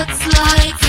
It's like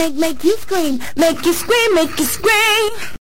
make, make you scream. Make you scream, make you scream.